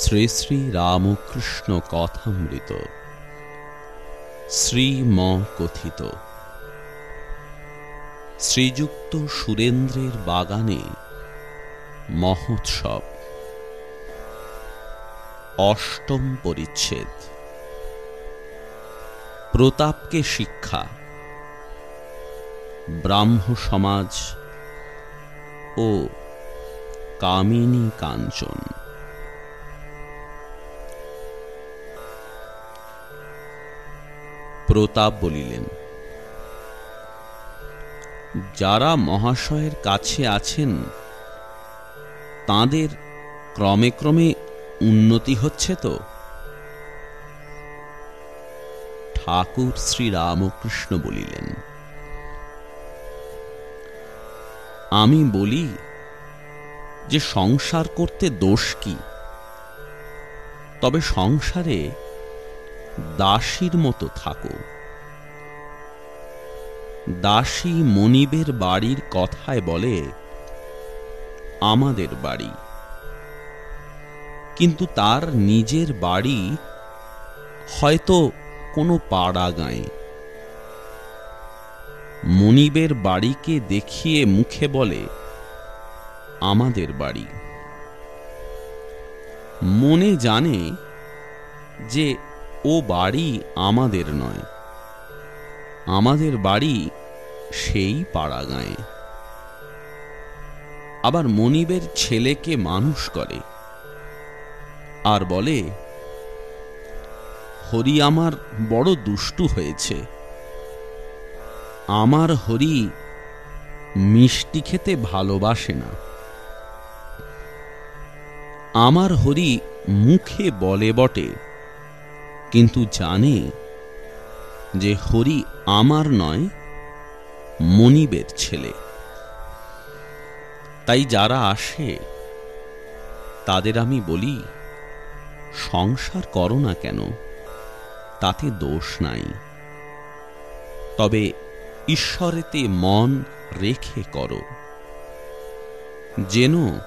শ্রী শ্রী রামকৃষ্ণ কথামৃত। শ্রীম কথিত শ্রীযুক্ত সুরেন্দ্রের বাগানে মহোৎসব। অষ্টম পরিচ্ছেদ। প্রতাপকে শিক্ষা। ব্রাহ্ম সমাজ ও কামিনী কাঞ্চন প্রতাপ বলিলেন, যারা মহাশয়ের কাছে আছেন, তাদের ক্রমে ক্রমে উন্নতি হচ্ছে তো? ঠাকুর শ্রী রামকৃষ্ণ বলিলেন, আমি বলি যে সংসার করতে দোষ কি? তবে সংসারে দাসীর মতো থাকো। দাসী মনিবের বাড়ির কথায় বলে, আমাদের বাড়ি। কিন্তু তার নিজের বাড়ি হয়তো কোনো পাড়া গায়ে। মনিবের বাড়িকে দেখিয়ে মুখে বলে, আমাদের বাড়ি। মনে জানে যে ও বাড়ি আমাদের নয়। আমাদের বাড়ি সেই পাড়া গায়ে আবার মনিবের ছেলেকে মানুষ করে। আর বলে, হরি আমার বড় দুষ্টু হয়েছে। আমার হরি মিষ্টি খেতে ভালোবাসে না। আমার হরি মুখে বলে বটে। কিন্তু জানে যে হরি আমার নয়, মনিবের ছেলে। তাই যারা আসে, তাদের আমি বলি, সংসার করো না কেন, তাতে দোষ নাই। তবে ঈশ্বরেতে মন রেখে করো। যেন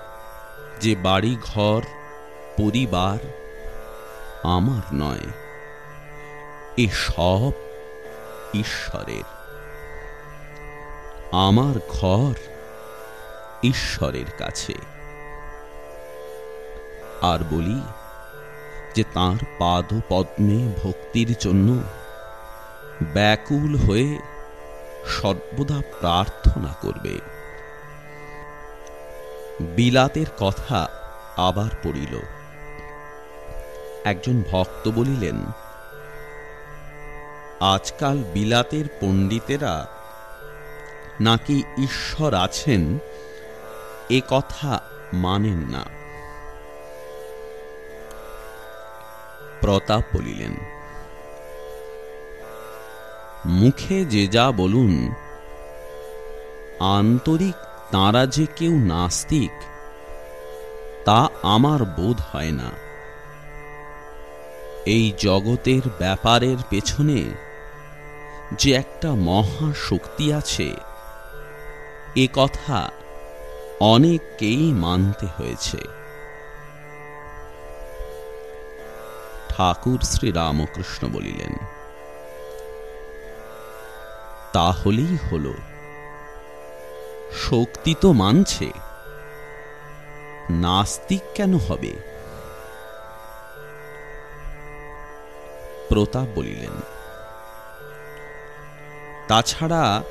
যে বাড়ি ঘর পরিবার আমার নয়। এ সব ঈশ্বরের। আমার ঘর ঈশ্বরের কাছে। আর বলি যে তাঁর পাদ পদ্মে ভক্তির জন্য ব্যাকুল হয়ে সর্বদা প্রার্থনা করবে। বিলাতের কথা আবার পড়িল। একজন ভক্ত বলিলেন আজকাল বিলাতের পণ্ডিতেরা নাকি ঈশ্বর আছেন, এ কথা মানেন না। প্রতাপ বলিলেন, মুখে যে যা বলুন, আন্তরিক তাঁরা যে কেউ নাস্তিক, তা আমার বোধ হয় না। এই জগতের ব্যাপারের পেছনে যে একটা মহা শক্তি আছে, এ কথা অনেককেই মানতে হয়েছে। ঠাকুর শ্রী রামকৃষ্ণ বলিলেন, তাহলেই হল। শক্তি তো মানছে, নাস্তিক কেন হবে? প্রতাপ বলিলেন তাছাড়া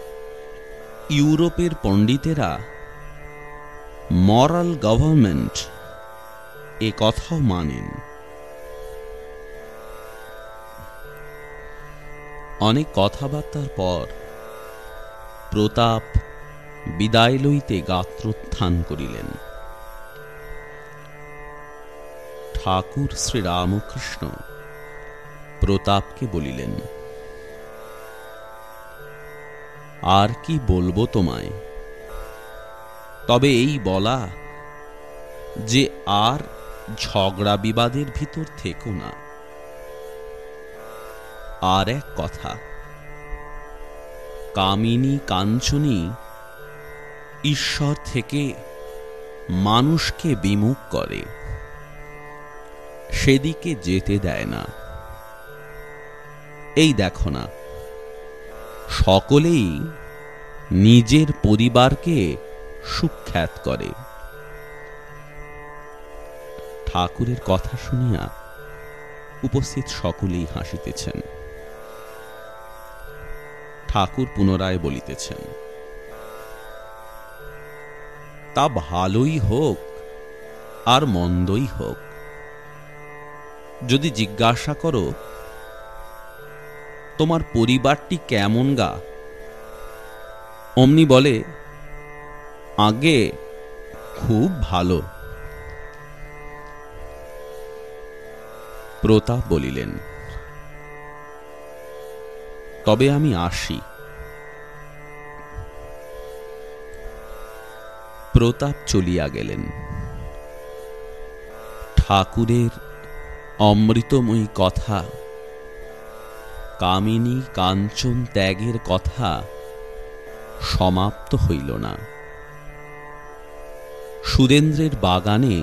ইউরোপের পণ্ডিতেরা মরাল গভর্নমেন্ট এ কথাও মানেন। অনেক কথাবার্তার পর প্রতাপ বিদায় লইতে গাত্রোত্থান করিলেন। ঠাকুর শ্রী রামকৃষ্ণ প্রতাপকে বলিলেন আর কি বলব তোমায়? তবে এই বলা যে আর ঝগড়া বিবাদের ভিতর থেকো না। আর এক কথা, কামিনী কাঞ্চনী ঈশ্বর থেকে মানুষকে বিমুখ করে, সেদিকে যেতে দেয় না। এই দেখো না সকলেই নিজের পরিবারকে সুখ্যাত করে। ঠাকুরের কথা শুনিয়া উপস্থিত সকলেই হাসিতেছেন। ঠাকুর পুনরায় বলিতেছেন, তা ভালোই হোক আর মন্দই হোক। যদি জিজ্ঞাসা করো তোমার পরিবারটি কেমন গা? অমনি বলে, আগে খুব ভালো। প্রতাপ বলিলেন, তবে আমি আসি। প্রতাপ চলিয়া গেলেন। ঠাকুরের অমৃতময়ী কথা কামিনী কাঞ্চন ত্যাগের কথা সমাপ্ত হইল না। সুরেন্দ্রের বাগানে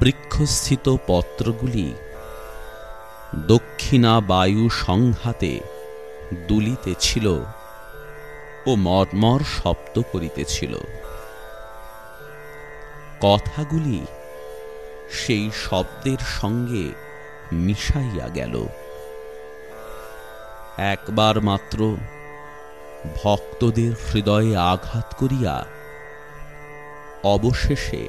বৃক্ষস্থিত পত্রগুলি দক্ষিণা বায়ু সংঘাতে দুলিতেছিল ও মর্মর শব্দ করিতেছিল। কথাগুলি সেই শব্দের সঙ্গে মিশাইয়া গেল। একবার মাত্র ভক্তদের হৃদয়ে আঘাত করিয়া অবশেষে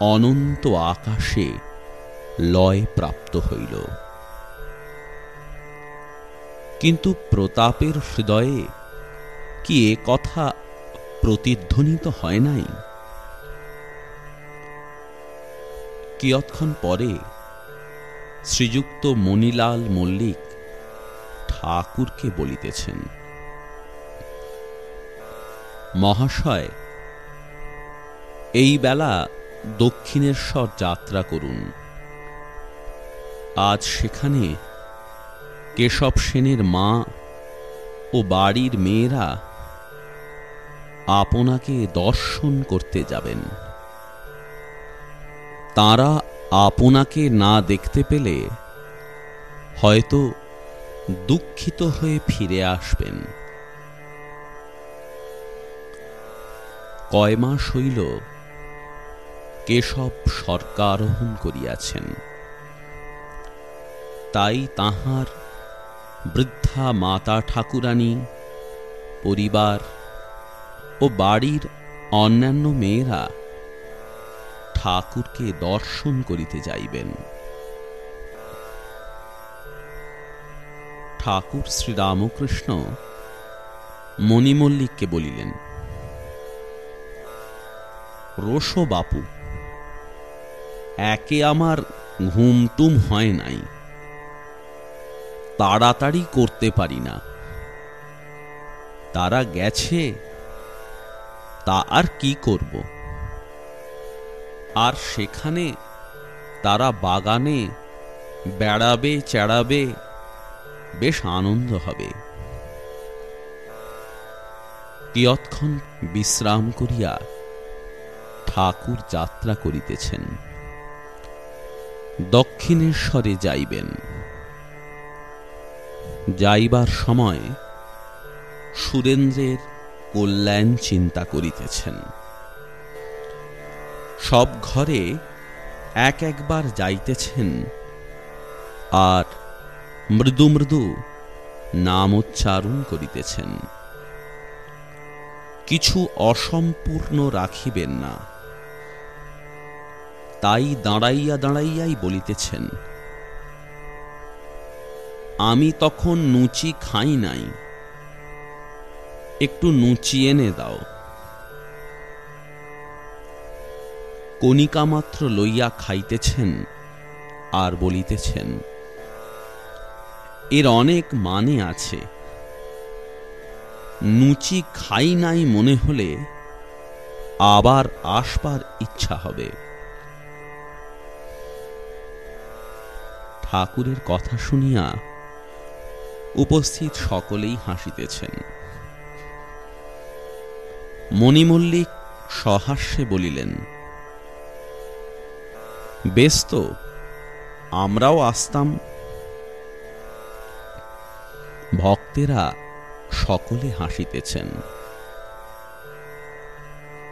অনন্ত আকাশে লয় প্রাপ্ত হইল। কিন্তু প্রতাপের হৃদয়ে কি এ কথা প্রতিধ্বনিত হয় নাই? কিয়ৎক্ষণ পরে শ্রীযুক্ত মণিলাল মল্লিক ঠাকুরকে বলিতেছেন, মহাশয়, এই বেলা দক্ষিণেশ্বর যাত্রা করুন। আজ সেখানে কেশব সেনের মা ও বাড়ির মেয়েরা আপনাকে দর্শন করতে যাবেন। তারা আপনাকে না দেখতে পেলে হয়তো দুঃখিত হয়ে ফিরে আসবেন। কয় মাস হইল কেশব সরকারোহণ করিয়াছেন। তাই তাহার বৃদ্ধা মাতা ঠাকুরানী, পরিবার ও বাড়ির অন্যান্য মেয়েরা ঠাকুরকে দর্শন করিতে যাইবেন। ঠাকুর শ্রীরামকৃষ্ণ মণিমল্লিককে বলিলেন রোশো বাপু, একে আমার ঘুমটুম হয় নাই। তাড়াতাড়ি করতে পারি না। তারা গেছে, তা আর কি করব? আর সেখানে তারা বাগানে বেড়াবে, চেড়াবে বেশ আনন্দ হবে। কিয়ৎক্ষণ বিশ্রাম করিয়া ঠাকুর যাত্রা করিতেছেন। দক্ষিণেশ্বরে যাইবেন। যাইবার সময় সুরেন্দ্রের কল্যাণ চিন্তা করিতেছেন। সব ঘরে এক একবার যাইতেছেন আর মৃদু মৃদু নামোচ্চারণ করিতেছেন। কিছু অসম্পূর্ণ রাখিবেন না। তাই দাঁড়াইয়া দাঁড়াইয়াই বলিতেছেন, আমি তখন নুচি খাই নাই। একটু নুচি এনে দাও। কণিকা মাত্র লইয়া খাইতেছেন আর বলিতেছেন এর অনেক মানে আছে। নুচি খাই নাই মনে হলে আবার আসবার ইচ্ছা হবে। ঠাকুরের কথা শুনিয়া উপস্থিত সকলেই হাসিতেছেন। মণিমল্লিক সহাস্যে বলিলেন, বেশ তো, আমরাও আসতাম ভক্তেরা সকলে হাসিতেছেন।